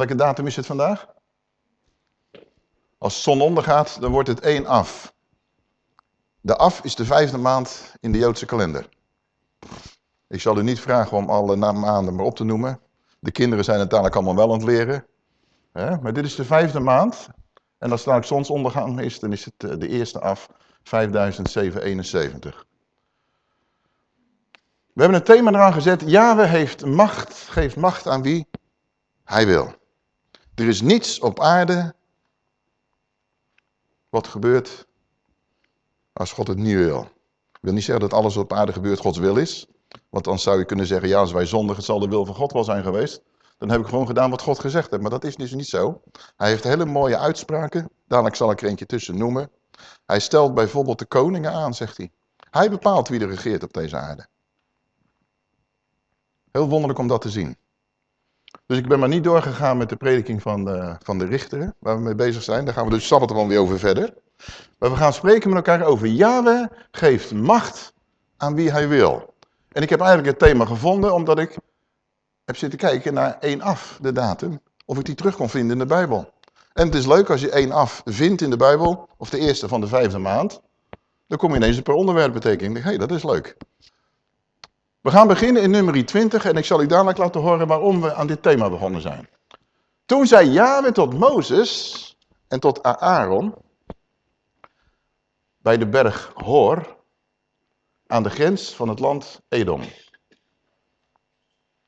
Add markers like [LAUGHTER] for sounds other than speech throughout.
Welke datum is het vandaag? Als zon ondergaat, dan wordt het één af. De af is de vijfde maand in de Joodse kalender. Ik zal u niet vragen om alle maanden maar op te noemen. De kinderen zijn het dadelijk allemaal wel aan het leren. Maar dit is de vijfde maand. En als het nou zonsondergang is, dan is het eh, de eerste af 5771. We hebben een thema eraan gezet. Yahweh heeft macht, geeft macht aan wie hij wil. Er is niets op aarde wat gebeurt als God het niet wil. Ik wil niet zeggen dat alles wat op aarde gebeurt Gods wil is. Want dan zou je kunnen zeggen, ja, als wij zondigen, zal de wil van God wel zijn geweest. Dan heb ik gewoon gedaan wat God gezegd heeft. Maar dat is dus niet zo. Hij heeft hele mooie uitspraken. Dadelijk zal ik er eentje tussen noemen. Hij stelt bijvoorbeeld de koningen aan, zegt hij. Hij bepaalt wie er regeert op deze aarde. Heel wonderlijk om dat te zien. Dus ik ben maar niet doorgegaan met de prediking van de, van de richteren, waar we mee bezig zijn. Daar gaan we dus Sabbat gewoon weer over verder. Maar we gaan spreken met elkaar over Yahweh geeft macht aan wie hij wil. En ik heb eigenlijk het thema gevonden omdat ik heb zitten kijken naar 1 af, de datum. Of ik die terug kon vinden in de Bijbel. En het is leuk als je 1 af vindt in de Bijbel, of de eerste van de vijfde maand. Dan kom je ineens per onderwerp betekening. Hé, hey, dat is leuk. We gaan beginnen in nummer 20 en ik zal u dadelijk laten horen waarom we aan dit thema begonnen zijn. Toen zei Yahweh tot Mozes en tot Aaron bij de berg Hor aan de grens van het land Edom.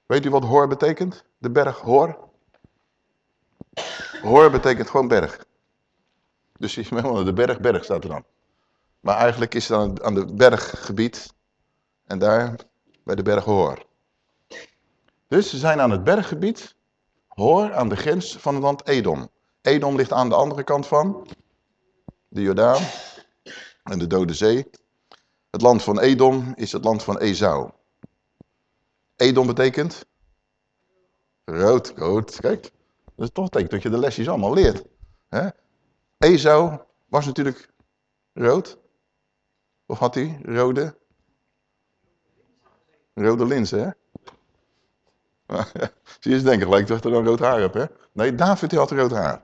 Weet u wat Hor betekent? De berg Hor? Hor betekent gewoon berg. Dus de berg, berg staat er dan. Maar eigenlijk is het aan het berggebied. En daar bij de berg Hoor. Dus ze zijn aan het berggebied, Hoor, aan de grens van het land Edom. Edom ligt aan de andere kant van de Jordaan en de Dode Zee. Het land van Edom is het land van Esau. Edom betekent rood, rood. Kijk, dat is toch denk dat je de lesjes allemaal leert. Hè? Esau was natuurlijk rood. Of had hij rode? Rode linzen, hè? [LAUGHS] Zie je eens denken, gelijk dat je dan rood haar hebt, hè? Nee, David had rood haar.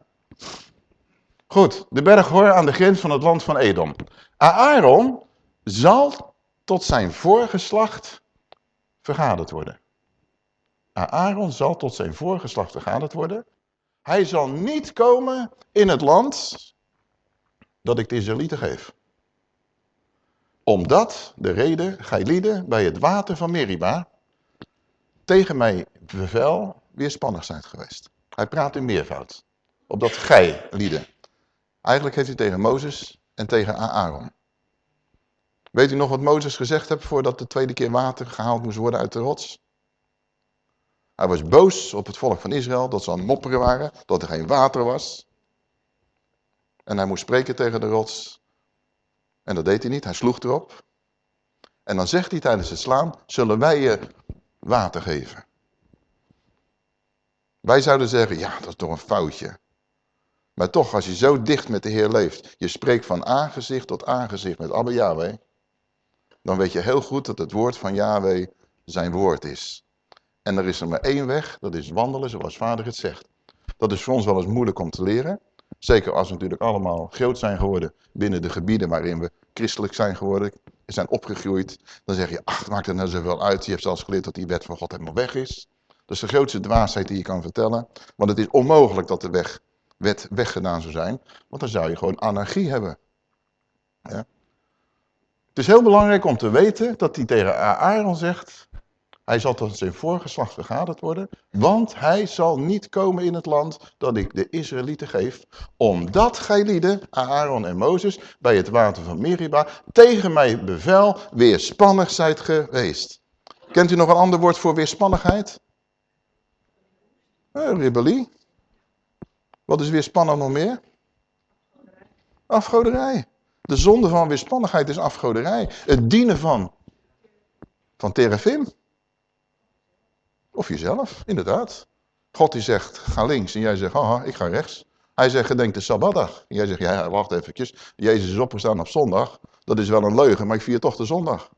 Goed, de berg hoor aan de grens van het land van Edom. Aaron zal tot zijn voorgeslacht vergaderd worden. Aaron zal tot zijn voorgeslacht vergaderd worden. Hij zal niet komen in het land dat ik de Israëlieten geef omdat de reden, gij bij het water van Meriba tegen mij bevel weerspannig zijn geweest. Hij praat in meervoud. Opdat gij lieden. Eigenlijk heeft hij tegen Mozes en tegen Aaron. Weet u nog wat Mozes gezegd heeft voordat de tweede keer water gehaald moest worden uit de rots? Hij was boos op het volk van Israël dat ze aan mopperen waren, dat er geen water was. En hij moest spreken tegen de rots en dat deed hij niet, hij sloeg erop. En dan zegt hij tijdens het slaan, zullen wij je water geven? Wij zouden zeggen, ja, dat is toch een foutje. Maar toch, als je zo dicht met de Heer leeft, je spreekt van aangezicht tot aangezicht met Abba Yahweh, dan weet je heel goed dat het woord van Yahweh zijn woord is. En er is er maar één weg, dat is wandelen zoals vader het zegt. Dat is voor ons wel eens moeilijk om te leren. Zeker als we natuurlijk allemaal groot zijn geworden binnen de gebieden waarin we christelijk zijn geworden, zijn opgegroeid. Dan zeg je, ach, maakt het nou zoveel uit. Je hebt zelfs geleerd dat die wet van God helemaal weg is. Dat is de grootste dwaasheid die je kan vertellen. Want het is onmogelijk dat de weg, wet weggedaan zou zijn. Want dan zou je gewoon anarchie hebben. Ja? Het is heel belangrijk om te weten dat hij tegen Aaron zegt... Hij zal tot zijn voorgeslacht vergaderd worden, want hij zal niet komen in het land dat ik de Israëlieten geef, omdat gij lieden, Aaron en Mozes, bij het water van Meriba, tegen mij bevel weerspannig zijt geweest. Kent u nog een ander woord voor weerspannigheid? Eh. Wat is weerspannig nog meer? Afgoderij. De zonde van weerspannigheid is afgoderij. Het dienen van, van terafim. Of jezelf, inderdaad. God die zegt, ga links en jij zegt, haha, ik ga rechts. Hij zegt, gedenk de Sabbatdag. En jij zegt, ja, wacht eventjes. Jezus is opgestaan op zondag. Dat is wel een leugen, maar ik vier toch de zondag.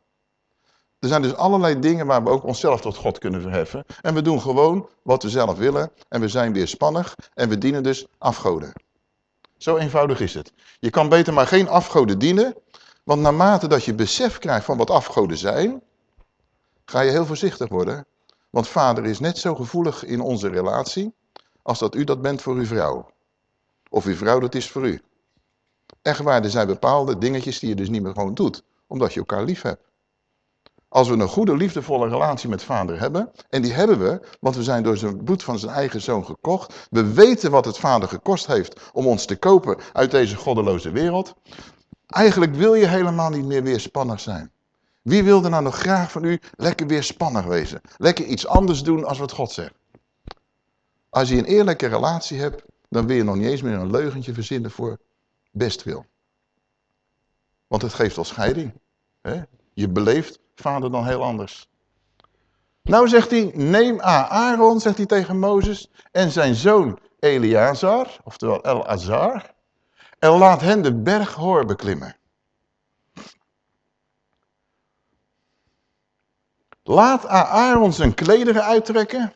Er zijn dus allerlei dingen waar we ook onszelf tot God kunnen verheffen. En we doen gewoon wat we zelf willen. En we zijn weer spannig. En we dienen dus afgoden. Zo eenvoudig is het. Je kan beter maar geen afgoden dienen. Want naarmate dat je besef krijgt van wat afgoden zijn, ga je heel voorzichtig worden. Want vader is net zo gevoelig in onze relatie als dat u dat bent voor uw vrouw. Of uw vrouw dat is voor u. Echt waar, er zijn bepaalde dingetjes die je dus niet meer gewoon doet. Omdat je elkaar lief hebt. Als we een goede, liefdevolle relatie met vader hebben, en die hebben we, want we zijn door zijn bloed van zijn eigen zoon gekocht. We weten wat het vader gekost heeft om ons te kopen uit deze goddeloze wereld. Eigenlijk wil je helemaal niet meer weerspannig zijn. Wie wil er nou nog graag van u lekker weerspannig wezen? Lekker iets anders doen als wat God zegt. Als je een eerlijke relatie hebt, dan wil je nog niet eens meer een leugentje verzinnen voor best wil. Want het geeft al scheiding. Hè? Je beleeft vader dan heel anders. Nou zegt hij, neem Aaron, zegt hij tegen Mozes, en zijn zoon Eleazar, oftewel El-Azar, en laat hen de berg Hoor beklimmen. Laat Aaron zijn klederen uittrekken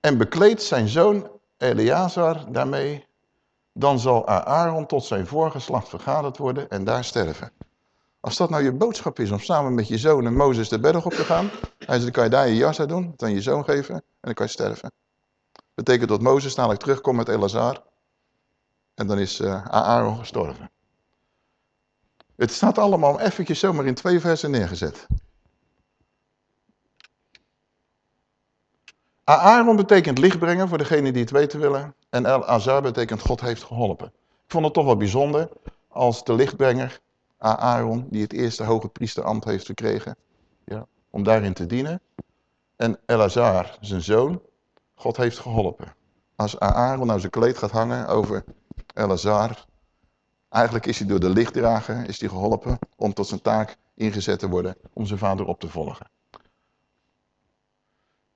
en bekleedt zijn zoon Eleazar daarmee. Dan zal Aaron tot zijn voorgeslacht vergaderd worden en daar sterven. Als dat nou je boodschap is om samen met je zoon en Mozes de berg op te gaan, dan kan je daar je jas uit doen, dan je zoon geven en dan kan je sterven. Betekent dat Mozes dadelijk terugkomt met Elazar en dan is uh, Aaron gestorven. Het staat allemaal eventjes zomaar in twee versen neergezet. Aaron betekent licht brengen voor degene die het weten willen. En El Azar betekent God heeft geholpen. Ik vond het toch wel bijzonder als de lichtbrenger Aaron, die het eerste hoge priesterambt heeft gekregen, ja, om daarin te dienen. En Elazar, zijn zoon, God heeft geholpen. Als Aaron nou zijn kleed gaat hangen over Elazar, eigenlijk is hij door de lichtdrager is hij geholpen om tot zijn taak ingezet te worden om zijn vader op te volgen.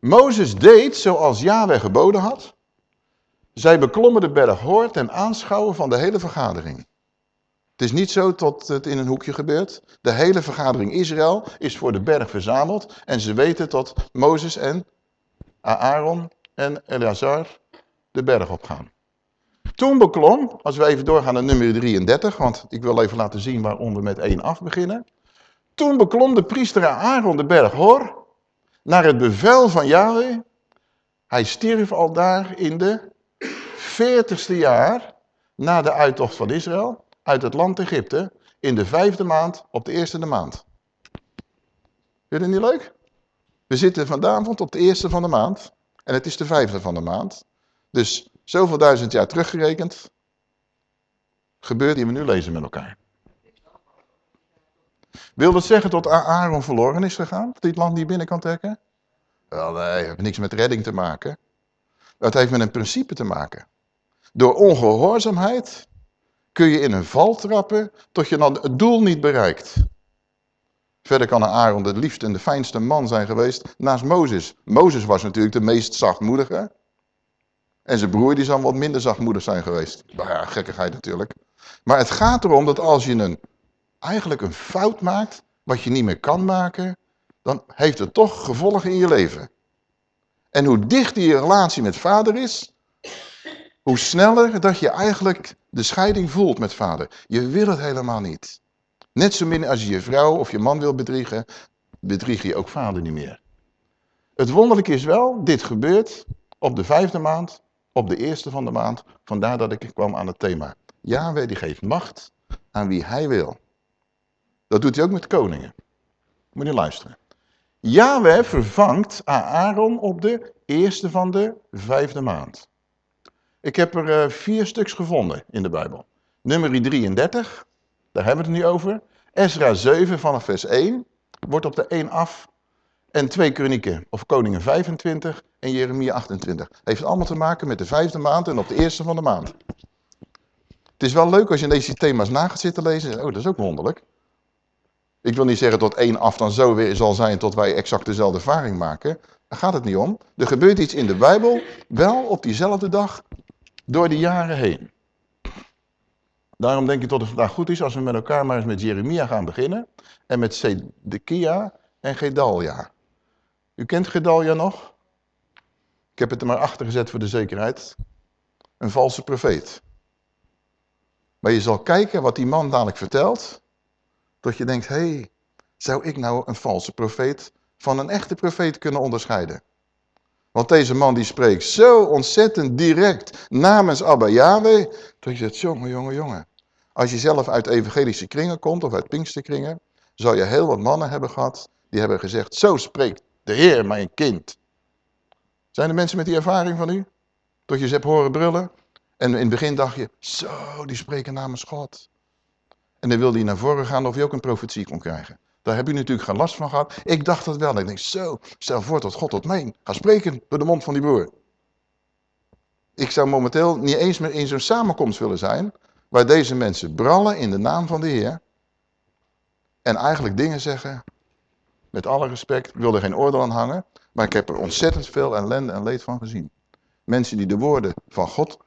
Mozes deed zoals Yahweh geboden had. Zij beklommen de berg Hoor ten aanschouwen van de hele vergadering. Het is niet zo dat het in een hoekje gebeurt. De hele vergadering Israël is voor de berg verzameld. En ze weten dat Mozes en Aaron en Eleazar de berg opgaan. Toen beklom, als we even doorgaan naar nummer 33, want ik wil even laten zien waarom we met 1 af beginnen. Toen beklom de priester Aaron de berg Hor naar het bevel van Yahweh. Hij stierf al daar in de 40ste jaar na de uittocht van Israël uit het land Egypte in de vijfde maand op de eerste de maand. Vind je het niet leuk? We zitten vanavond op de eerste van de maand en het is de vijfde van de maand. Dus zoveel duizend jaar teruggerekend gebeurt die we nu lezen met elkaar. Wil dat zeggen dat Aaron verloren is gegaan? Dat hij het land niet binnen kan trekken? Wel nee, heeft niks met redding te maken. Dat heeft met een principe te maken. Door ongehoorzaamheid kun je in een val trappen tot je dan het doel niet bereikt. Verder kan Aaron de liefste en de fijnste man zijn geweest naast Mozes. Mozes was natuurlijk de meest zachtmoedige. En zijn broer die zal wat minder zachtmoedig zijn geweest. Nou ja, gekkigheid natuurlijk. Maar het gaat erom dat als je een eigenlijk een fout maakt, wat je niet meer kan maken, dan heeft het toch gevolgen in je leven. En hoe dichter je relatie met vader is, hoe sneller dat je eigenlijk de scheiding voelt met vader. Je wil het helemaal niet. Net zo min als je je vrouw of je man wil bedriegen, bedrieg je ook vader niet meer. Het wonderlijke is wel, dit gebeurt op de vijfde maand, op de eerste van de maand. Vandaar dat ik kwam aan het thema. Yahweh die geeft macht aan wie hij wil. Dat doet hij ook met koningen. Moet je luisteren. Yahweh vervangt Aaron op de eerste van de vijfde maand. Ik heb er uh, vier stuks gevonden in de Bijbel. Nummer 33, daar hebben we het nu over. Ezra 7 vanaf vers 1, wordt op de 1 af. En 2 Kronieken of Koningen 25 en Jeremia 28. Heeft allemaal te maken met de vijfde maand en op de eerste van de maand. Het is wel leuk als je deze thema's na gaat zitten lezen. Oh, dat is ook wonderlijk. Ik wil niet zeggen tot één af dan zo weer zal zijn tot wij exact dezelfde ervaring maken. Daar gaat het niet om. Er gebeurt iets in de Bijbel, wel op diezelfde dag, door de jaren heen. Daarom denk ik dat het vandaag goed is als we met elkaar maar eens met Jeremia gaan beginnen. En met Zedekia en Gedalia. U kent Gedalia nog? Ik heb het er maar achter gezet voor de zekerheid. Een valse profeet. Maar je zal kijken wat die man dadelijk vertelt. Dat je denkt, hé, hey, zou ik nou een valse profeet van een echte profeet kunnen onderscheiden? Want deze man die spreekt zo ontzettend direct namens Abba Yahweh. Dat je zegt, jongen, jongen, jongen. Als je zelf uit evangelische kringen komt of uit pinksterkringen. Zal je heel wat mannen hebben gehad. Die hebben gezegd, zo spreekt de Heer mijn kind. Zijn er mensen met die ervaring van u? Dat je ze hebt horen brullen. En in het begin dacht je, zo, die spreken namens God. En dan wilde hij naar voren gaan of je ook een profetie kon krijgen. Daar heb je natuurlijk geen last van gehad. Ik dacht dat wel. ik denk, zo, stel voor dat God tot mij gaat spreken door de mond van die broer. Ik zou momenteel niet eens meer in zo'n samenkomst willen zijn, waar deze mensen brallen in de naam van de Heer. En eigenlijk dingen zeggen, met alle respect, ik wil er geen oordeel aan hangen, maar ik heb er ontzettend veel ellende en leed van gezien. Mensen die de woorden van God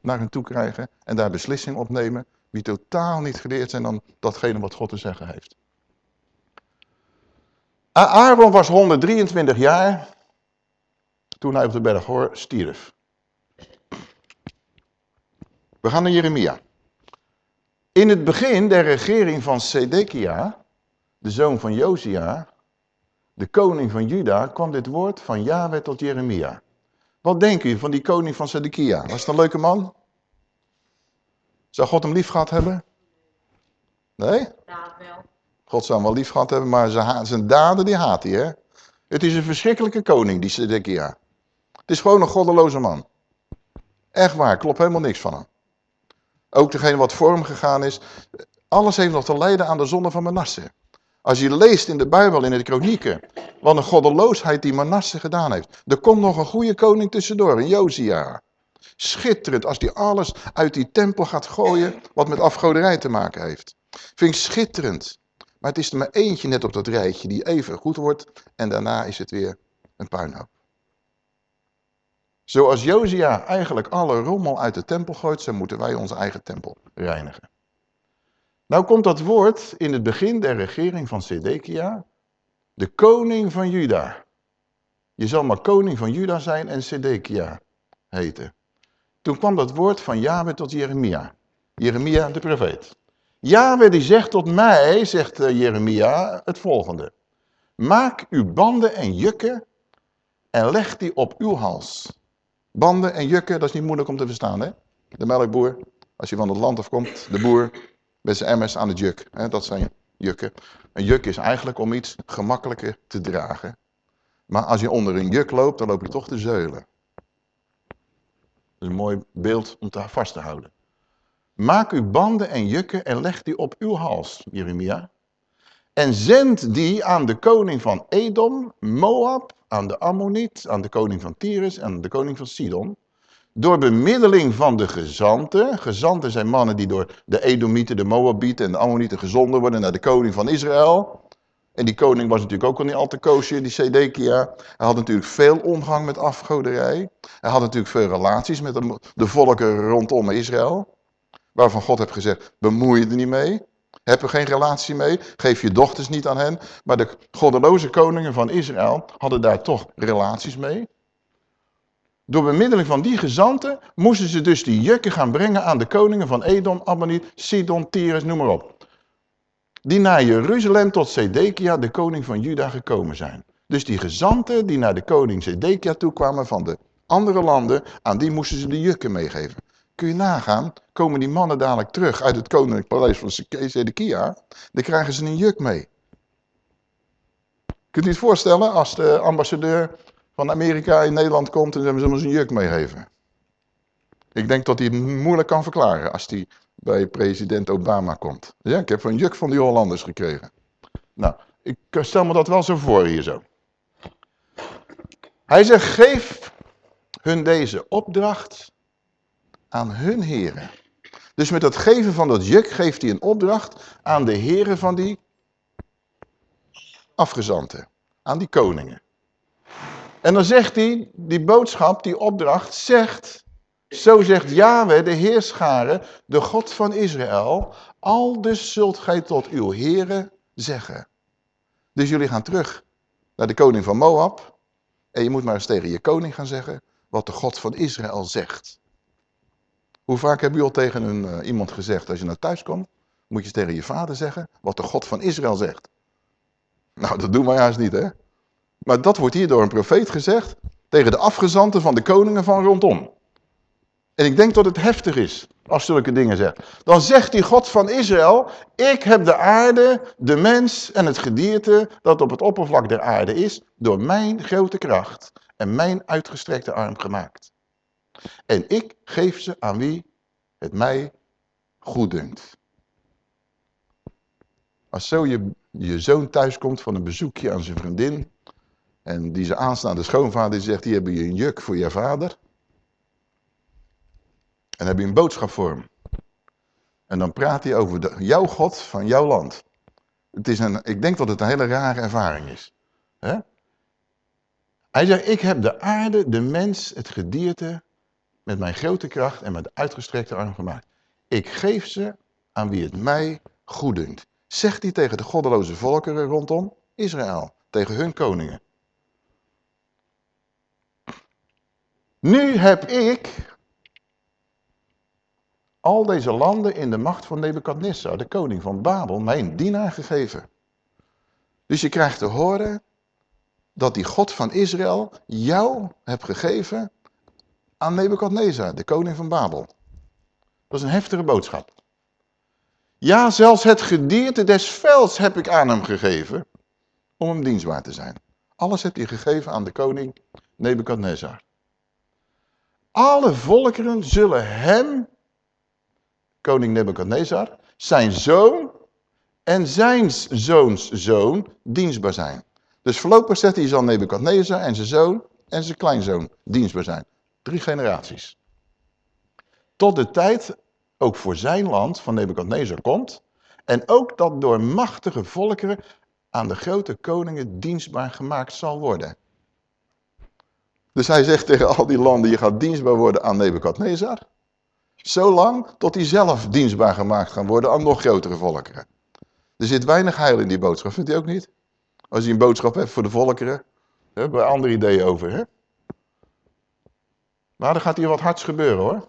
naar hen toe krijgen en daar beslissing op nemen, die totaal niet geleerd zijn dan datgene wat God te zeggen heeft. Aaron was 123 jaar toen hij op de berg Hoor stierf. We gaan naar Jeremia. In het begin der regering van Sedekia, de zoon van Josia, de koning van Juda, kwam dit woord van Yahweh tot Jeremia. Wat denkt u van die koning van Sedekia? Was het een leuke man? Zou God hem lief gehad hebben? Nee? God zou hem wel lief gehad hebben, maar zijn, zijn daden die haat hij. Hè? Het is een verschrikkelijke koning, die Sedekia. Het is gewoon een goddeloze man. Echt waar, klopt helemaal niks van hem. Ook degene wat voor hem gegaan is. Alles heeft nog te lijden aan de zonde van Manasse. Als je leest in de Bijbel, in de kronieken, wat een goddeloosheid die Manasse gedaan heeft. Er komt nog een goede koning tussendoor, een Josia. Schitterend, als die alles uit die tempel gaat gooien, wat met afgoderij te maken heeft. Vind ik schitterend. Maar het is er maar eentje net op dat rijtje die even goed wordt en daarna is het weer een puinhoop. Zoals Josia eigenlijk alle rommel uit de tempel gooit, zo moeten wij onze eigen tempel reinigen. Nou komt dat woord in het begin der regering van Sedekia, de koning van Juda. Je zal maar koning van Juda zijn en Sedekia heten. Toen kwam dat woord van Yahweh tot Jeremia. Jeremia de profeet. Yahweh die zegt tot mij, zegt eh, Jeremia, het volgende. Maak uw banden en jukken en leg die op uw hals. Banden en jukken, dat is niet moeilijk om te verstaan, hè? De melkboer, als je van het land afkomt, de boer met zijn emmers aan het juk. Hè? Dat zijn jukken. Een juk is eigenlijk om iets gemakkelijker te dragen. Maar als je onder een juk loopt, dan loop je toch te zeulen. Is een mooi beeld om te vast te houden. Maak uw banden en jukken en leg die op uw hals, Jeremia. En zend die aan de koning van Edom, Moab, aan de Ammoniet, aan de koning van Tyrus en aan de koning van Sidon. Door bemiddeling van de gezanten. Gezanten zijn mannen die door de Edomieten, de Moabieten en de Ammonieten gezonden worden naar de koning van Israël. En die koning was natuurlijk ook al niet al te koosje, die Sedekia. Hij had natuurlijk veel omgang met afgoderij. Hij had natuurlijk veel relaties met de, de volken rondom Israël. Waarvan God heeft gezegd, bemoei je er niet mee. Heb er geen relatie mee. Geef je dochters niet aan hen. Maar de goddeloze koningen van Israël hadden daar toch relaties mee. Door bemiddeling van die gezanten moesten ze dus die jukken gaan brengen aan de koningen van Edom, Ammoniet, Sidon, Tyrus, noem maar op. Die naar Jeruzalem tot Sedekia, de koning van Juda, gekomen zijn. Dus die gezanten die naar de koning Sedekia toe kwamen van de andere landen, aan die moesten ze de jukken meegeven. Kun je nagaan, komen die mannen dadelijk terug uit het koninklijk paleis van Sedekia, dan krijgen ze een juk mee. Kunt u het voorstellen als de ambassadeur van Amerika in Nederland komt en ze hem een juk meegeven? Ik denk dat hij het moeilijk kan verklaren als hij bij president Obama komt. Ja, ik heb een juk van die Hollanders gekregen. Nou, ik stel me dat wel zo voor hier zo. Hij zegt, geef hun deze opdracht aan hun heren. Dus met het geven van dat juk geeft hij een opdracht aan de heren van die afgezanten. Aan die koningen. En dan zegt hij, die boodschap, die opdracht, zegt Zo zegt Yahweh, de Heerscharen, de God van Israël. Al dus zult gij tot uw heren zeggen. Dus jullie gaan terug naar de koning van Moab. En je moet maar eens tegen je koning gaan zeggen wat de God van Israël zegt. Hoe vaak heb je al tegen een, uh, iemand gezegd, als je naar thuis komt, moet je tegen je vader zeggen wat de God van Israël zegt. Nou, dat doen wij juist niet, hè. Maar dat wordt hier door een profeet gezegd tegen de afgezanten van de koningen van rondom. En ik denk dat het heftig is als zulke dingen zegt. Dan zegt die God van Israël, ik heb de aarde, de mens en het gedierte dat op het oppervlak der aarde is, door mijn grote kracht en mijn uitgestrekte arm gemaakt. En ik geef ze aan wie het mij goed dunkt. Als zo je, je zoon thuiskomt van een bezoekje aan zijn vriendin, en die ze aanstaande schoonvader zegt, hier heb je een juk voor je vader. En heb je een boodschap voor hem. En dan praat hij over de, jouw God van jouw land. Het is een, ik denk dat het een hele rare ervaring is. Hij zegt, ik heb de aarde, de mens, het gedierte, met mijn grote kracht en met uitgestrekte arm gemaakt. Ik geef ze aan wie het mij goed dunkt. Zegt hij tegen de goddeloze volkeren rondom Israël, tegen hun koningen. Nu heb ik al deze landen in de macht van Nebukadnezar, de koning van Babel, mijn dienaar gegeven. Dus je krijgt te horen dat die God van Israël jou hebt gegeven aan Nebukadnezar, de koning van Babel. Dat is een heftige boodschap. Ja, zelfs het gedierte des velds heb ik aan hem gegeven om hem dienstbaar te zijn. Alles heb je gegeven aan de koning Nebukadnezar. Alle volkeren zullen hem, koning Nebukadnezar, zijn zoon en zijn zoons zoon dienstbaar zijn. Dus voorlopig zet hij zal Nebukadnezar en zijn zoon en zijn kleinzoon dienstbaar zijn. Drie generaties. Tot de tijd ook voor zijn land van Nebukadnezar komt. En ook dat door machtige volkeren aan de grote koningen dienstbaar gemaakt zal worden. Dus hij zegt tegen al die landen, je gaat dienstbaar worden aan Nebukadnezar. Zolang tot hij zelf dienstbaar gemaakt gaan worden aan nog grotere volkeren. Er zit weinig heil in die boodschap, vindt u ook niet? Als je een boodschap hebt voor de volkeren, hebben we andere ideeën over. Hè? Maar er gaat hier wat hards gebeuren hoor.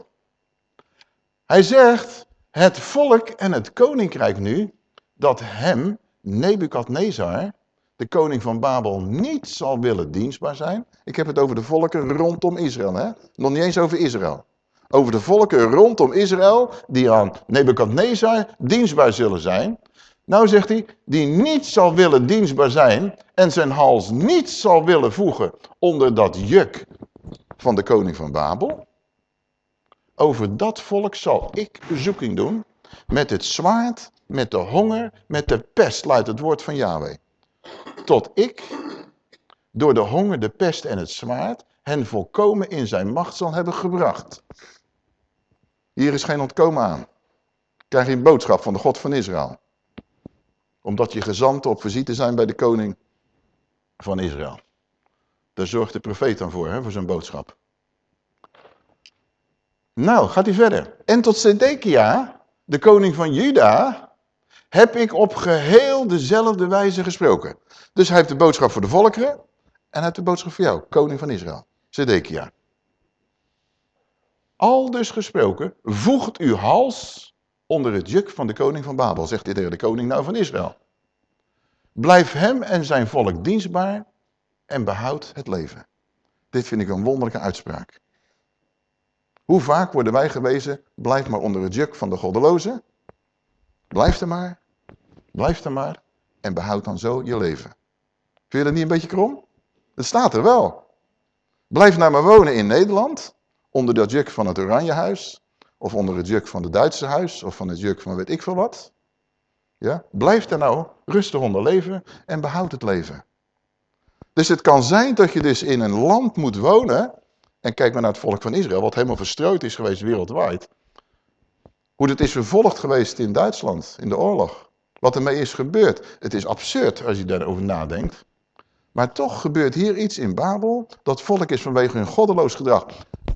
Hij zegt, het volk en het koninkrijk nu, dat hem, Nebukadnezar, de koning van Babel, niet zal willen dienstbaar zijn. Ik heb het over de volken rondom Israël, hè? nog niet eens over Israël. Over de volken rondom Israël, die aan Nebukadnezar dienstbaar zullen zijn. Nou zegt hij, die niet zal willen dienstbaar zijn en zijn hals niet zal willen voegen onder dat juk van de koning van Babel. Over dat volk zal ik bezoeking doen met het zwaard, met de honger, met de pest, luidt het woord van Yahweh. Tot ik door de honger, de pest en het zwaard hen volkomen in zijn macht zal hebben gebracht. Hier is geen ontkomen aan. Krijg je een boodschap van de God van Israël. Omdat je gezanten op visite zijn bij de koning van Israël. Daar zorgt de profeet dan voor, hè, voor zijn boodschap. Nou, gaat hij verder. En tot Zedekia, de koning van Juda, heb ik op geheel dezelfde wijze gesproken. Dus hij heeft de boodschap voor de volkeren en hij heeft de boodschap voor jou, koning van Israël, Zedekia. Al dus gesproken, voegt uw hals onder het juk van de koning van Babel, zegt hij tegen de koning nou van Israël. Blijf hem en zijn volk dienstbaar en behoud het leven. Dit vind ik een wonderlijke uitspraak. Hoe vaak worden wij gewezen, blijf maar onder het juk van de goddeloze. Blijf er maar, blijf er maar en behoud dan zo je leven. Vind je dat niet een beetje krom? Het staat er wel. Blijf nou maar wonen in Nederland, onder dat juk van het Oranjehuis, of onder het juk van het Duitse huis, of van het juk van weet ik veel wat. Ja? Blijf daar nou rustig onder leven en behoud het leven. Dus het kan zijn dat je dus in een land moet wonen en kijk maar naar het volk van Israël, wat helemaal verstrooid is geweest wereldwijd. Hoe het is vervolgd geweest in Duitsland, in de oorlog. Wat ermee is gebeurd. Het is absurd als je daarover nadenkt. Maar toch gebeurt hier iets in Babel. Dat volk is vanwege hun goddeloos gedrag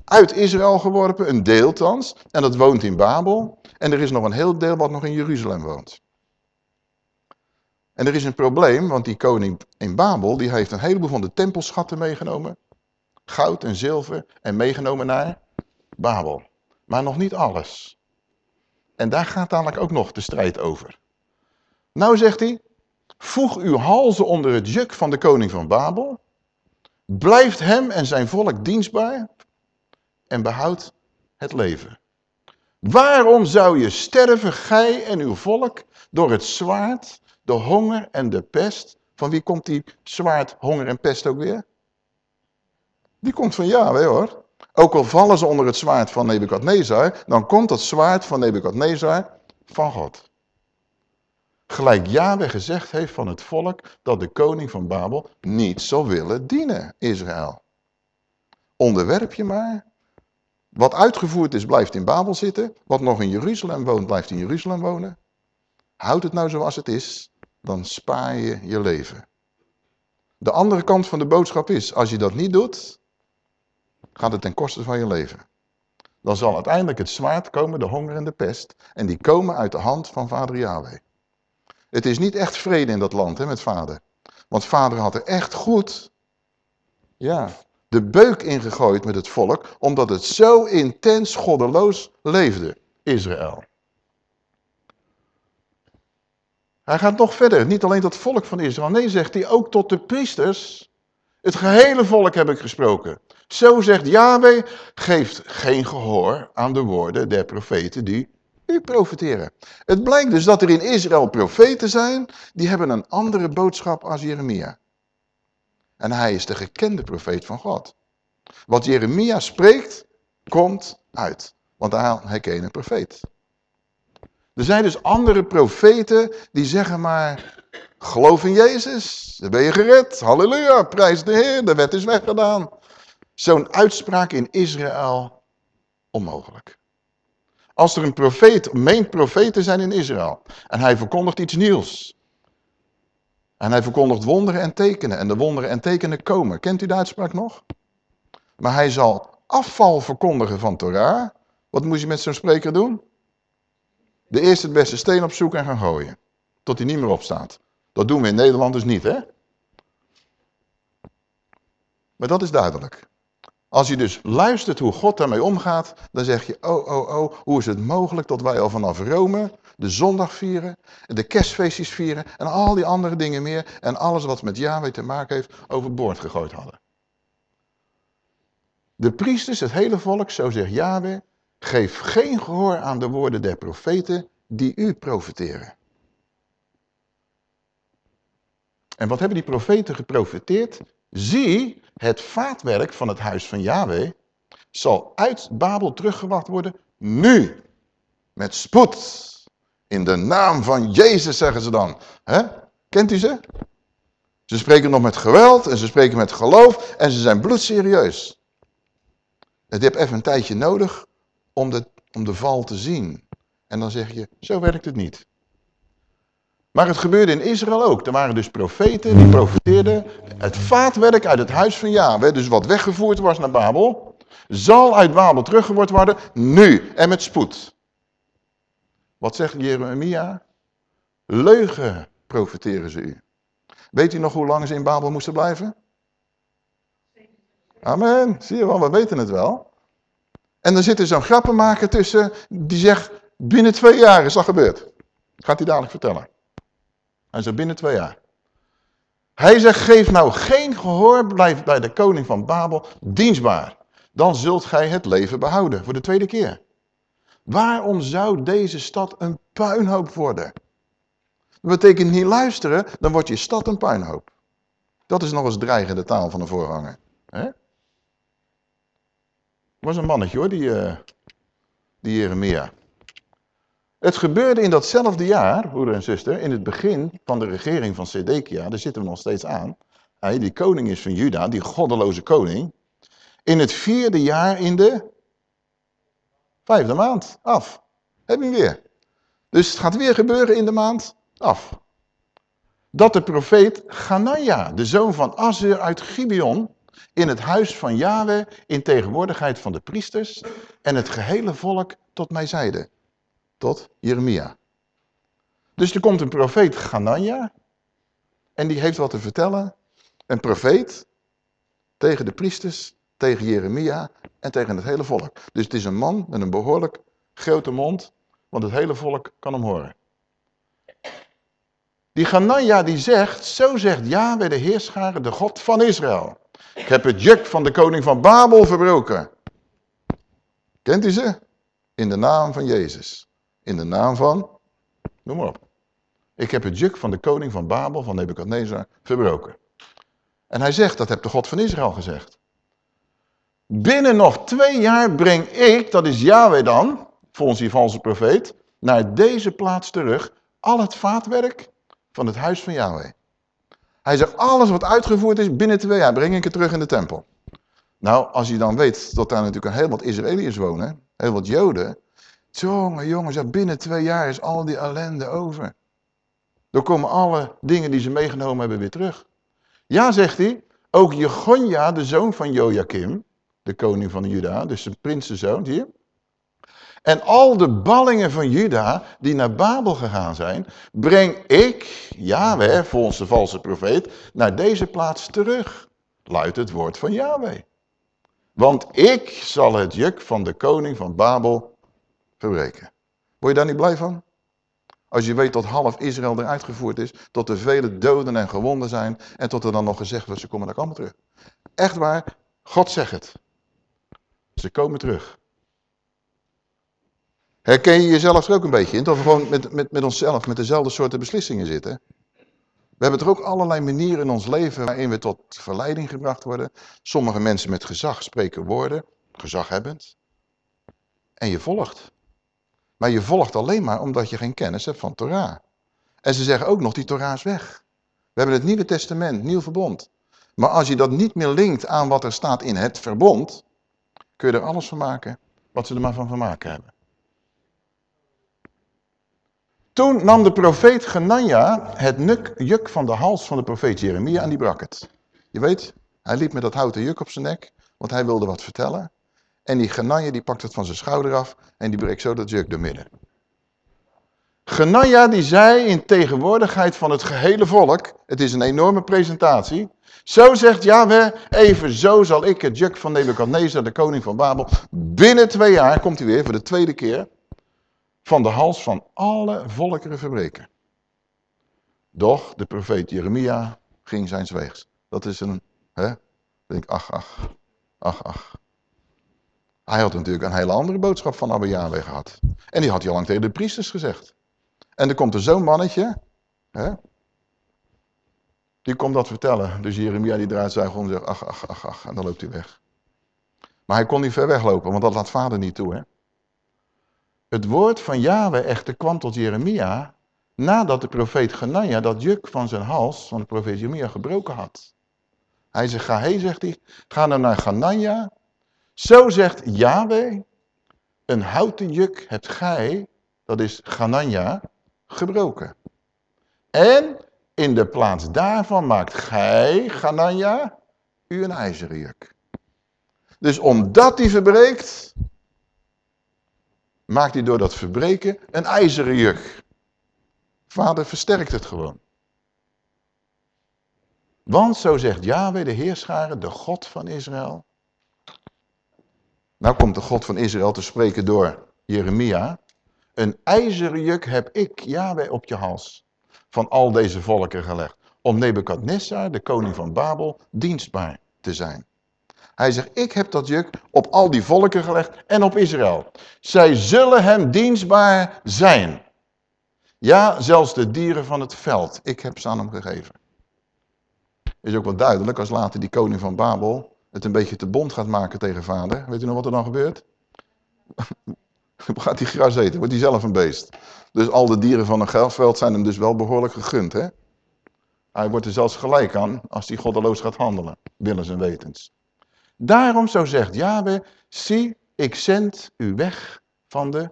uit Israël geworpen, een deel thans. En dat woont in Babel. En er is nog een heel deel wat nog in Jeruzalem woont. En er is een probleem, want die koning in Babel, die heeft een heleboel van de tempelschatten meegenomen. Goud en zilver en meegenomen naar Babel. Maar nog niet alles. En daar gaat dadelijk ook nog de strijd over. Nou zegt hij, voeg uw halzen onder het juk van de koning van Babel. Blijft hem en zijn volk dienstbaar en behoud het leven. Waarom zou je sterven, gij en uw volk, door het zwaard, de honger en de pest? Van wie komt die zwaard, honger en pest ook weer? Die komt van Yahweh hoor. Ook al vallen ze onder het zwaard van Nebukadnezar, dan komt dat zwaard van Nebukadnezar van God. Gelijk Yahweh gezegd heeft van het volk dat de koning van Babel niet zal willen dienen, Israël. Onderwerp je maar. Wat uitgevoerd is, blijft in Babel zitten. Wat nog in Jeruzalem woont, blijft in Jeruzalem wonen. Houd het nou zoals het is, dan spaar je je leven. De andere kant van de boodschap is, als je dat niet doet, gaat het ten koste van je leven. Dan zal uiteindelijk het zwaard komen, de honger en de pest. En die komen uit de hand van vader Yahweh. Het is niet echt vrede in dat land hè, met vader. Want vader had er echt goed ja, de beuk ingegooid met het volk, omdat het zo intens goddeloos leefde, Israël. Hij gaat nog verder, niet alleen tot het volk van Israël, nee zegt hij ook tot de priesters. Het gehele volk heb ik gesproken. Zo zegt Yahweh, geeft geen gehoor aan de woorden der profeten die u profeteren. Het blijkt dus dat er in Israël profeten zijn, die hebben een andere boodschap als Jeremia. En hij is de gekende profeet van God. Wat Jeremia spreekt, komt uit. Want hij herkent een profeet. Er zijn dus andere profeten die zeggen maar, geloof in Jezus, dan ben je gered. Halleluja, prijs de Heer, de wet is weggedaan. Zo'n uitspraak in Israël, onmogelijk. Als er een profeet, meent profeet te zijn in Israël, en hij verkondigt iets nieuws. En hij verkondigt wonderen en tekenen, en de wonderen en tekenen komen. Kent u de uitspraak nog? Maar hij zal afval verkondigen van Torah. Wat moet je met zo'n spreker doen? De eerste het beste steen opzoeken en gaan gooien. Tot hij niet meer opstaat. Dat doen we in Nederland dus niet, hè? Maar dat is duidelijk. Als je dus luistert hoe God daarmee omgaat, dan zeg je, oh, oh, oh, hoe is het mogelijk dat wij al vanaf Rome de zondag vieren, de kerstfeestjes vieren en al die andere dingen meer en alles wat met Yahweh te maken heeft overboord gegooid hadden. De priesters, het hele volk, zo zegt Yahweh, geef geen gehoor aan de woorden der profeten die u profeteren. En wat hebben die profeten geprofeteerd? Zie, het vaatwerk van het huis van Yahweh zal uit Babel teruggewacht worden, nu, met spoed. In de naam van Jezus, zeggen ze dan. He? Kent u ze? Ze spreken nog met geweld en ze spreken met geloof en ze zijn bloedserieus. Het heeft even een tijdje nodig om de, om de val te zien. En dan zeg je, zo werkt het niet. Maar het gebeurde in Israël ook. Er waren dus profeten die profeteerden. Het vaatwerk uit het huis van Yahweh, dus wat weggevoerd was naar Babel, zal uit Babel teruggevoerd worden, nu en met spoed. Wat zegt Jeremia? Leugen profeteren ze u. Weet u nog hoe lang ze in Babel moesten blijven? Amen. Zie je wel, we weten het wel. En dan zit er zo'n grappenmaker tussen, die zegt, binnen twee jaar is dat gebeurd. Gaat hij dadelijk vertellen. Hij zegt, binnen twee jaar. Hij zegt, geef nou geen gehoor, blijf bij de koning van Babel dienstbaar. Dan zult gij het leven behouden, voor de tweede keer. Waarom zou deze stad een puinhoop worden? Dat betekent niet luisteren, dan wordt je stad een puinhoop. Dat is nog eens dreigende taal van de voorganger. He? was een mannetje hoor, die, uh, die Jeremia. Het gebeurde in datzelfde jaar, broeder en zuster, in het begin van de regering van Sedekia, daar zitten we nog steeds aan. Hij, die koning is van Juda, die goddeloze koning. In het vierde jaar in de vijfde maand, af. Heb je weer. Dus het gaat weer gebeuren in de maand, af. Dat de profeet Ganania, de zoon van Azur uit Gibeon, in het huis van Yahweh in tegenwoordigheid van de priesters en het gehele volk tot mij zeiden. Tot Jeremia. Dus er komt een profeet Ganania en die heeft wat te vertellen. Een profeet tegen de priesters, tegen Jeremia en tegen het hele volk. Dus het is een man met een behoorlijk grote mond, want het hele volk kan hem horen. Die Ganania die zegt, zo zegt Yahweh de Heerscharen, de God van Israël. Ik heb het juk van de koning van Babel verbroken. Kent u ze? In de naam van Jezus. In de naam van, noem maar op. Ik heb het juk van de koning van Babel, van Nebuchadnezzar, verbroken. En hij zegt, dat hebt de God van Israël gezegd. Binnen nog twee jaar breng ik, dat is Yahweh dan, volgens die valse profeet, naar deze plaats terug al het vaatwerk van het huis van Yahweh. Hij zegt, alles wat uitgevoerd is, binnen twee jaar breng ik het terug in de tempel. Nou, als je dan weet dat daar natuurlijk heel wat Israëliërs wonen, heel wat Joden. Jongen, jongens, binnen twee jaar is al die ellende over. Dan komen alle dingen die ze meegenomen hebben weer terug. Ja, zegt hij, ook Jegonja, de zoon van Joachim, de koning van Juda, dus zijn prinsenzoon hier. En al de ballingen van Juda die naar Babel gegaan zijn, breng ik, Yahweh, volgens de valse profeet, naar deze plaats terug. Luidt het woord van Yahweh. Want ik zal het juk van de koning van Babel verbreken. Word je daar niet blij van? Als je weet dat half Israël eruit gevoerd is, tot er vele doden en gewonden zijn en tot er dan nog gezegd wordt, ze komen daar allemaal terug. Echt waar, God zegt het. Ze komen terug. Herken je jezelf er ook een beetje in? Dat we gewoon met, met, met onszelf met dezelfde soorten beslissingen zitten. We hebben toch ook allerlei manieren in ons leven waarin we tot verleiding gebracht worden. Sommige mensen met gezag spreken woorden, gezaghebbend. En je volgt. Maar je volgt alleen maar omdat je geen kennis hebt van Torah. En ze zeggen ook nog, die Torah is weg. We hebben het Nieuwe Testament, Nieuw Verbond. Maar als je dat niet meer linkt aan wat er staat in het verbond, kun je er alles van maken wat ze er maar van vermaken hebben. Toen nam de profeet Genanja het juk van de hals van de profeet Jeremia en die brak het. Je weet, hij liep met dat houten juk op zijn nek, want hij wilde wat vertellen. En die Genanja die pakt het van zijn schouder af en die breekt zo dat juk door midden. Genanja die zei in tegenwoordigheid van het gehele volk, het is een enorme presentatie. Zo zegt Yahweh, even zo zal ik het juk van Nebuchadnezzar, de koning van Babel, binnen twee jaar, komt hij weer voor de tweede keer, van de hals van alle volkeren verbreken. Doch de profeet Jeremia ging zijn weegs. Dat is een, hè, denk ach, ach, ach, ach. Hij had natuurlijk een hele andere boodschap van Abba Yahweh gehad. En die had hij al lang tegen de priesters gezegd. En er komt er zo'n mannetje, hè, die komt dat vertellen. Dus Jeremia die draait zijn en zegt, ach, ach, ach, ach, en dan loopt hij weg. Maar hij kon niet ver weglopen, want dat laat vader niet toe, hè. Het woord van Yahweh echter kwam tot Jeremia nadat de profeet Genanja dat juk van zijn hals van de profeet Jeremia gebroken had. Hij zegt, ga heen, zegt hij, ga dan naar Ganania. Zo zegt Yahweh, een houten juk hebt gij, dat is Ganania, gebroken. En in de plaats daarvan maakt gij, Ganania, u een ijzeren juk. Dus omdat hij verbreekt, maakt hij door dat verbreken een ijzeren juk. Vader versterkt het gewoon. Want zo zegt Yahweh de Heerscharen, de God van Israël. Nou komt de God van Israël te spreken door Jeremia. Een ijzeren juk heb ik, Yahweh, op je hals. Van al deze volken gelegd. Om Nebukadnessar, de koning van Babel, dienstbaar te zijn. Hij zegt, ik heb dat juk op al die volken gelegd en op Israël. Zij zullen hem dienstbaar zijn. Ja, zelfs de dieren van het veld. Ik heb ze aan hem gegeven. Is ook wel duidelijk als later die koning van Babel het een beetje te bond gaat maken tegen vader. Weet u nog wat er dan gebeurt? [LAUGHS] gaat hij gras eten, wordt hij zelf een beest. Dus al de dieren van een grasveld zijn hem dus wel behoorlijk gegund. Hè? Hij wordt er zelfs gelijk aan als hij goddeloos gaat handelen. Willens en wetens. Daarom zo zegt Yahweh, zie, ik zend u weg van de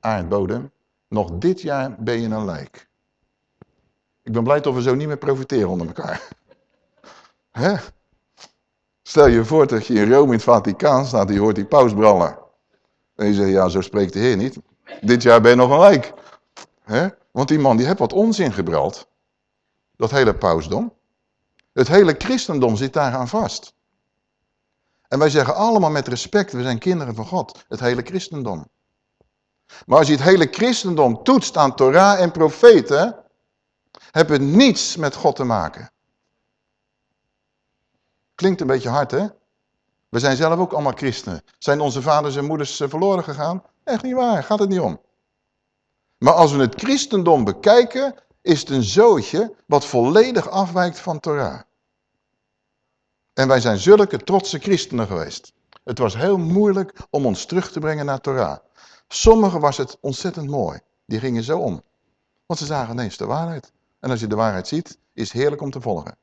aardbodem. Nog dit jaar ben je een lijk. Ik ben blij dat we zo niet meer profiteren onder elkaar. [LAUGHS] Hè? Stel je voor dat je in Rome in het Vaticaan staat je hoort die paus brallen. En je zegt, ja, zo spreekt de Heer niet. Dit jaar ben je nog een lijk. Want die man die heeft wat onzin gebrald. Dat hele pausdom. Het hele christendom zit daaraan vast. En wij zeggen allemaal met respect, we zijn kinderen van God. Het hele christendom. Maar als je het hele christendom toetst aan Torah en profeten, heb het niets met God te maken. Klinkt een beetje hard, hè? We zijn zelf ook allemaal christenen. Zijn onze vaders en moeders eh, verloren gegaan? Echt niet waar, gaat het niet om. Maar als we het christendom bekijken, is het een zootje wat volledig afwijkt van Torah. En wij zijn zulke trotse christenen geweest. Het was heel moeilijk om ons terug te brengen naar Torah. Sommigen was het ontzettend mooi. Die gingen zo om. Want ze zagen ineens de waarheid. En als je de waarheid ziet, is het heerlijk om te volgen.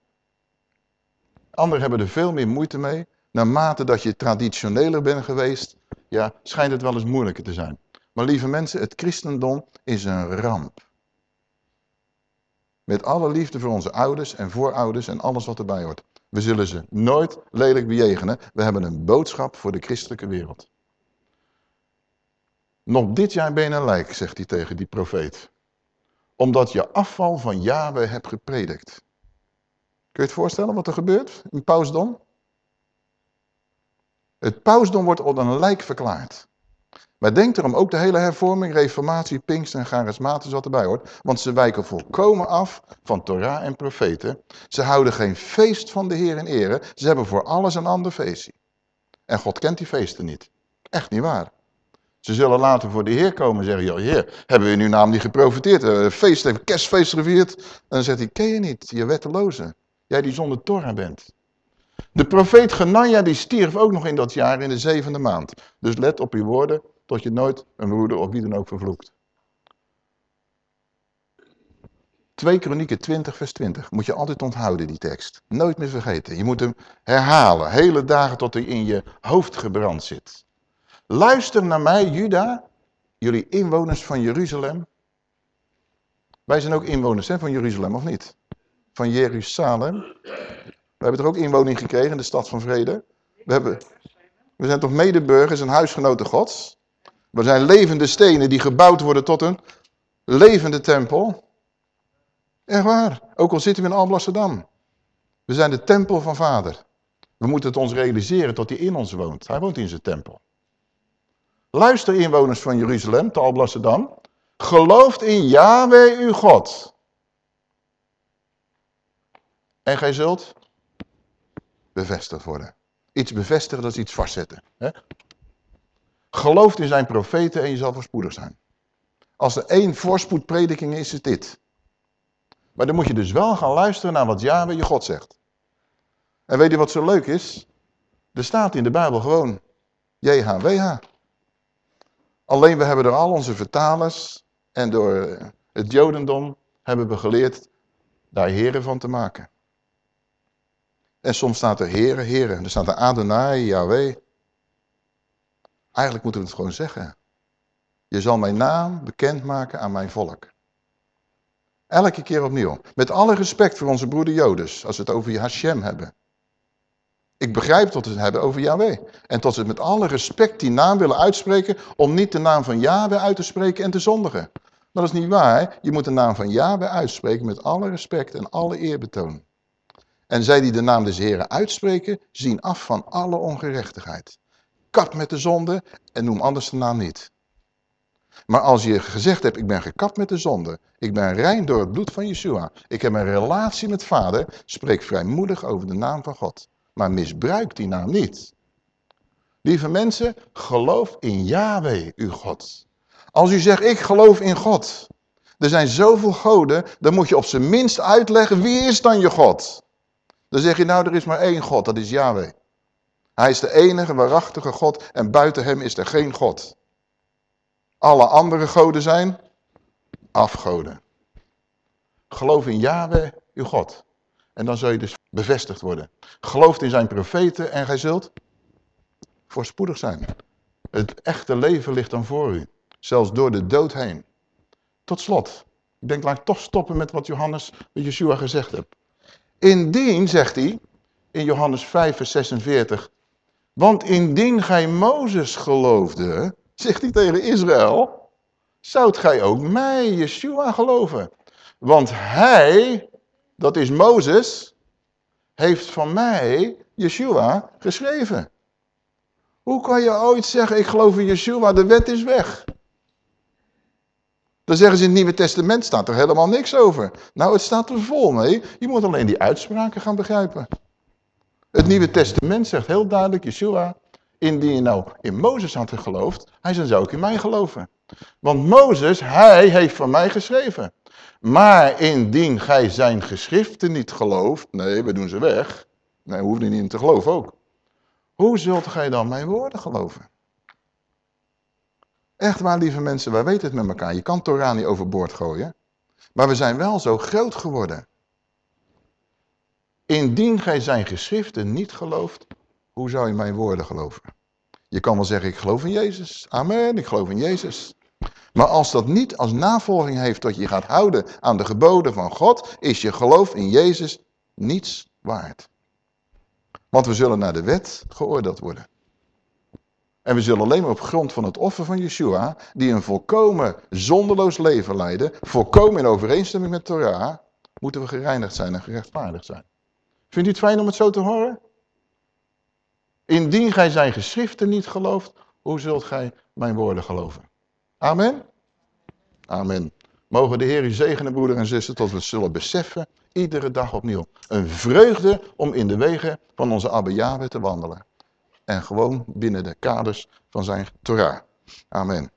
Anderen hebben er veel meer moeite mee. Naarmate dat je traditioneler bent geweest, ja, schijnt het wel eens moeilijker te zijn. Maar lieve mensen, het christendom is een ramp. Met alle liefde voor onze ouders en voorouders en alles wat erbij hoort. We zullen ze nooit lelijk bejegenen. We hebben een boodschap voor de christelijke wereld. Nog dit jaar ben je een lijk, zegt hij tegen die profeet. Omdat je afval van Yahweh hebt gepredikt. Kun je het voorstellen wat er gebeurt in pausdom? Het pausdom wordt op een lijk verklaard. Maar denk erom, ook de hele hervorming, reformatie, pinkster en charismatisch wat erbij hoort. Want ze wijken volkomen af van Torah en profeten. Ze houden geen feest van de Heer in ere. Ze hebben voor alles een ander feestje. En God kent die feesten niet. Echt niet waar. Ze zullen later voor de Heer komen en zeggen, joh Heer, hebben we in uw naam niet geprofiteerd? Uh, feest, even kerstfeest gevierd. En dan zegt hij, ken je niet, je wetteloze. Jij die zonder Torah bent. De profeet Genanja die stierf ook nog in dat jaar in de zevende maand. Dus let op uw woorden, tot je nooit een broeder of wie dan ook vervloekt. 2 Kronieken 20 vers 20. Moet je altijd onthouden die tekst. Nooit meer vergeten. Je moet hem herhalen. Hele dagen tot hij in je hoofd gebrand zit. Luister naar mij, Juda, jullie inwoners van Jeruzalem. Wij zijn ook inwoners hè, van Jeruzalem, of niet? Van Jeruzalem. Hebben er ook inwoning gekregen in de stad van vrede. We, hebben, we zijn toch medeburgers en huisgenoten gods? We zijn levende stenen die gebouwd worden tot een levende tempel. Echt waar. Ook al zitten we in Alblasserdam. We zijn de tempel van vader. We moeten het ons realiseren tot hij in ons woont. Hij woont in zijn tempel. Luister inwoners van Jeruzalem, te Alblasserdam. Gelooft in Yahweh uw God. En gij zult bevestigd worden. Iets bevestigen, dat is iets vastzetten. Hè? Gelooft in zijn profeten en je zal voorspoedig zijn. Als er één voorspoedprediking is, is het dit. Maar dan moet je dus wel gaan luisteren naar wat Yahweh je God zegt. En weet je wat zo leuk is? Er staat in de Bijbel gewoon JHWH. Alleen we hebben er al onze vertalers en door het Jodendom hebben we geleerd daar heren van te maken. En soms staat er heren, heren. Er staat er Adonai, Yahweh. Eigenlijk moeten we het gewoon zeggen. Je zal mijn naam bekendmaken aan mijn volk. Elke keer opnieuw. Met alle respect voor onze broeder Jodes, als we het over Hashem hebben. Ik begrijp dat we het hebben over Yahweh. En tot ze met alle respect die naam willen uitspreken, om niet de naam van Yahweh uit te spreken en te zondigen. Maar dat is niet waar. Je moet de naam van Yahweh uitspreken met alle respect en alle eerbetoon. En zij die de naam des Heren uitspreken, zien af van alle ongerechtigheid. Kap met de zonde en noem anders de naam niet. Maar als je gezegd hebt, ik ben gekapt met de zonde, ik ben rein door het bloed van Yeshua, ik heb een relatie met vader, spreek vrijmoedig over de naam van God. Maar misbruik die naam niet. Lieve mensen, geloof in Yahweh, uw God. Als u zegt, ik geloof in God. Er zijn zoveel goden, dan moet je op zijn minst uitleggen, wie is dan je God? Dan zeg je nou, er is maar één God, dat is Yahweh. Hij is de enige waarachtige God en buiten hem is er geen God. Alle andere goden zijn afgoden. Geloof in Yahweh, uw God. En dan zul je dus bevestigd worden. Geloof in zijn profeten en gij zult voorspoedig zijn. Het echte leven ligt dan voor u. Zelfs door de dood heen. Tot slot. Ik denk, laat ik toch stoppen met wat Johannes, met Yeshua gezegd heeft. Indien, zegt hij, in Johannes 5 vers 46. Want indien gij Mozes geloofde, zegt hij tegen Israël, zoudt gij ook mij, Yeshua, geloven. Want hij, dat is Mozes, heeft van mij, Yeshua, geschreven. Hoe kan je ooit zeggen, ik geloof in Yeshua, de wet is weg. Dan zeggen ze in het Nieuwe Testament staat er helemaal niks over. Nou, het staat er vol mee. Je moet alleen die uitspraken gaan begrijpen. Het Nieuwe Testament zegt heel duidelijk, Yeshua, indien je nou in Mozes had geloofd, hij zou ook in mij geloven. Want Mozes, hij heeft van mij geschreven. Maar indien gij zijn geschriften niet gelooft, nee, we doen ze weg. Nee, we hoeven niet in te geloven ook. Hoe zult gij dan mijn woorden geloven? Echt waar, lieve mensen, wij weten het met elkaar. Je kan Torah niet overboord gooien. Maar we zijn wel zo groot geworden. Indien gij zijn geschriften niet gelooft, hoe zou je mijn woorden geloven? Je kan wel zeggen, ik geloof in Jezus. Amen, ik geloof in Jezus. Maar als dat niet als navolging heeft dat je gaat houden aan de geboden van God, is je geloof in Jezus niets waard. Want we zullen naar de wet geoordeeld worden. En we zullen alleen maar op grond van het offer van Yeshua, die een volkomen zonderloos leven leidde, volkomen in overeenstemming met Torah, moeten we gereinigd zijn en gerechtvaardigd zijn. Vindt u het fijn om het zo te horen? Indien gij zijn geschriften niet gelooft, hoe zult gij mijn woorden geloven? Amen? Amen. Mogen de Heer u zegenen, broeder en zuster, tot we zullen beseffen, iedere dag opnieuw. Een vreugde om in de wegen van onze Abba Yahweh te wandelen. En gewoon binnen de kaders van zijn Torah. Amen.